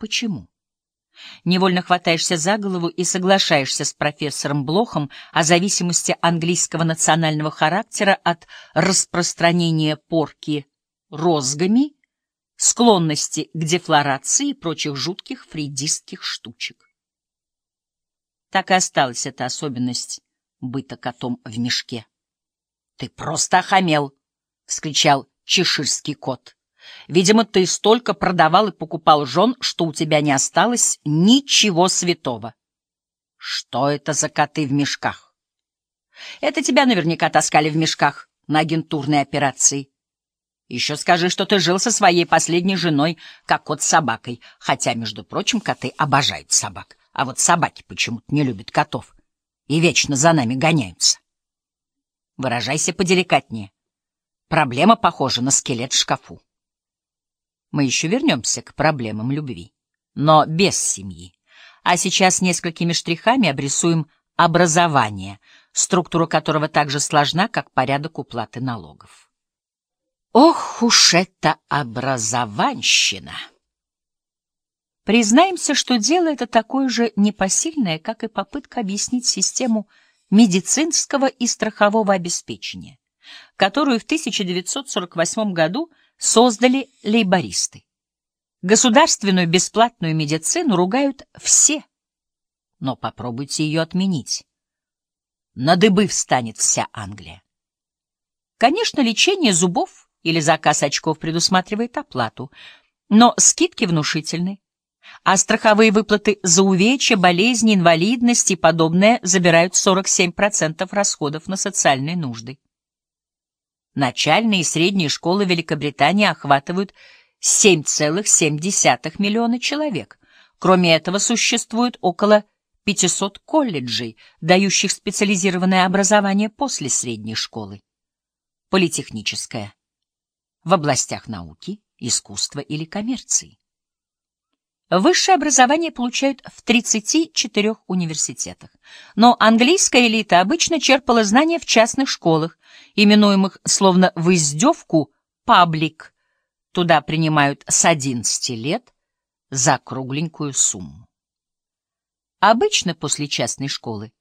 Почему? Невольно хватаешься за голову и соглашаешься с профессором Блохом о зависимости английского национального характера от распространения порки розгами, склонности к дефлорации и прочих жутких фрейдистских штучек. Так и осталась эта особенность быта котом в мешке. — Ты просто охамел! — вскричал чеширский кот. Видимо, ты столько продавал и покупал жен, что у тебя не осталось ничего святого. Что это за коты в мешках? Это тебя наверняка таскали в мешках на агентурной операции. Еще скажи, что ты жил со своей последней женой, как кот с собакой, хотя, между прочим, коты обожают собак, а вот собаки почему-то не любят котов и вечно за нами гоняются. Выражайся поделикатнее. Проблема похожа на скелет в шкафу. Мы еще вернемся к проблемам любви, но без семьи. А сейчас несколькими штрихами обрисуем образование, структура которого так же сложна, как порядок уплаты налогов. Ох уж это образованщина! Признаемся, что дело это такое же непосильное, как и попытка объяснить систему медицинского и страхового обеспечения, которую в 1948 году создали лейбористы. Государственную бесплатную медицину ругают все, но попробуйте ее отменить. На дыбы встанет вся Англия. Конечно, лечение зубов или заказ очков предусматривает оплату, но скидки внушительны, а страховые выплаты за увечья, болезни, инвалидность и подобное забирают 47% расходов на социальные нужды. Начальные и средние школы Великобритании охватывают 7,7 миллиона человек. Кроме этого, существует около 500 колледжей, дающих специализированное образование после средней школы. Политехническое. В областях науки, искусства или коммерции. Высшее образование получают в 34 университетах, но английская элита обычно черпала знания в частных школах, именуемых словно в издевку «паблик». Туда принимают с 11 лет за кругленькую сумму. Обычно после частной школы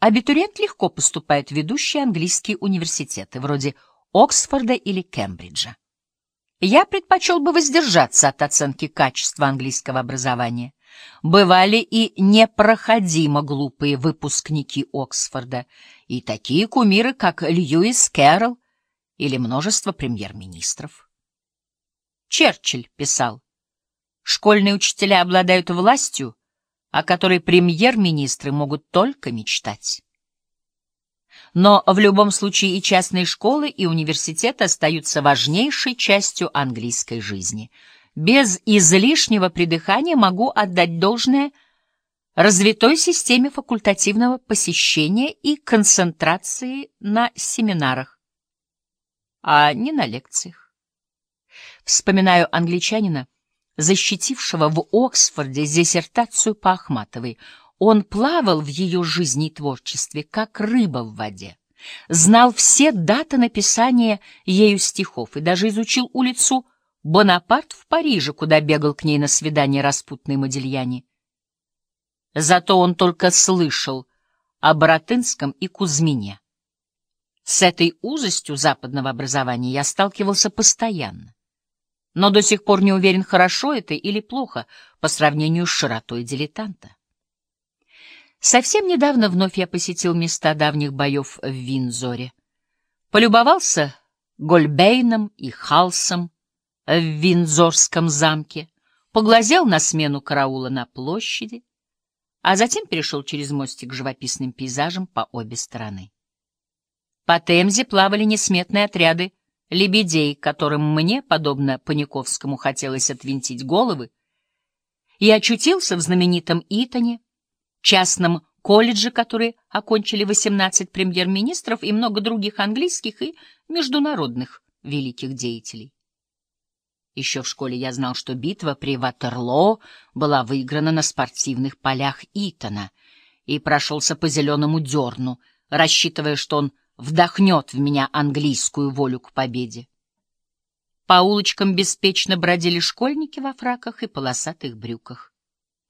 абитуриент легко поступает в ведущие английские университеты, вроде Оксфорда или Кембриджа. Я предпочел бы воздержаться от оценки качества английского образования. Бывали и непроходимо глупые выпускники Оксфорда, и такие кумиры, как Льюис Кэрролл или множество премьер-министров. Черчилль писал, «Школьные учителя обладают властью, о которой премьер-министры могут только мечтать». Но в любом случае и частные школы, и университеты остаются важнейшей частью английской жизни. Без излишнего придыхания могу отдать должное развитой системе факультативного посещения и концентрации на семинарах, а не на лекциях. Вспоминаю англичанина, защитившего в Оксфорде диссертацию по Ахматовой — он плавал в ее жизни и творчестве, как рыба в воде, знал все даты написания ею стихов и даже изучил улицу Бонапарт в Париже, куда бегал к ней на свидание распутный Модильяне. Зато он только слышал о Боротынском и Кузьмине. С этой узостью западного образования я сталкивался постоянно, но до сих пор не уверен, хорошо это или плохо по сравнению с широтой дилетанта. Совсем недавно вновь я посетил места давних боев в Винзоре. Полюбовался Гольбейном и Халсом в Винзорском замке, поглазел на смену караула на площади, а затем перешел через мостик к живописным пейзажам по обе стороны. По Темзе плавали несметные отряды лебедей, которым мне, подобно Паниковскому, хотелось отвинтить головы, и очутился в знаменитом Итоне, частном колледже, который окончили 18 премьер-министров и много других английских и международных великих деятелей. Еще в школе я знал, что битва при Ватерлоо была выиграна на спортивных полях Итона и прошелся по зеленому дерну, рассчитывая, что он вдохнет в меня английскую волю к победе. По улочкам беспечно бродили школьники во фраках и полосатых брюках.